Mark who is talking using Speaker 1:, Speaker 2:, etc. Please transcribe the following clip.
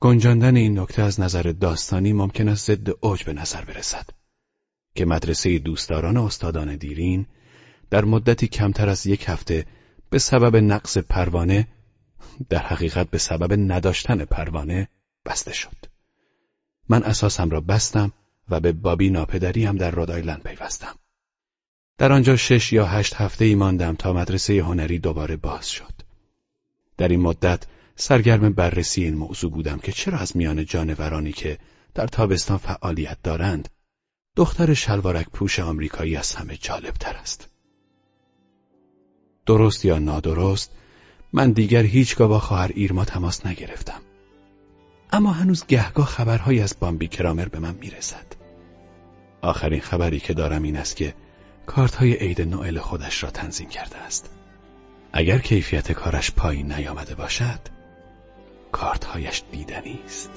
Speaker 1: گنجاندن این نکته از نظر داستانی ممکن است ضد اوج به نظر برسد که مدرسه دوستداران استادان دیرین در مدتی کمتر از یک هفته به سبب نقص پروانه در حقیقت به سبب نداشتن پروانه بسته شد. من اساسم را بستم و به بابی ناپدری هم در رودایلند پیوستم. در آنجا شش یا هشت هفته ای ماندم تا مدرسه هنری دوباره باز شد. در این مدت سرگرم بررسی این موضوع بودم که چرا از میان جانورانی که در تابستان فعالیت دارند دختر شلوارک پوش آمریکایی از همه جالب تر است. درست یا نادرست من دیگر هیچگاه با خواهر ایرما تماس نگرفتم. اما هنوز گهگاه خبرهایی از بامبی کرامر به من می‌رسد. آخرین خبری که دارم این است که کارت های عید نوئل خودش را تنظیم کرده است. اگر کیفیت کارش پایین نیامده باشد، کارتهایش دیدنی است.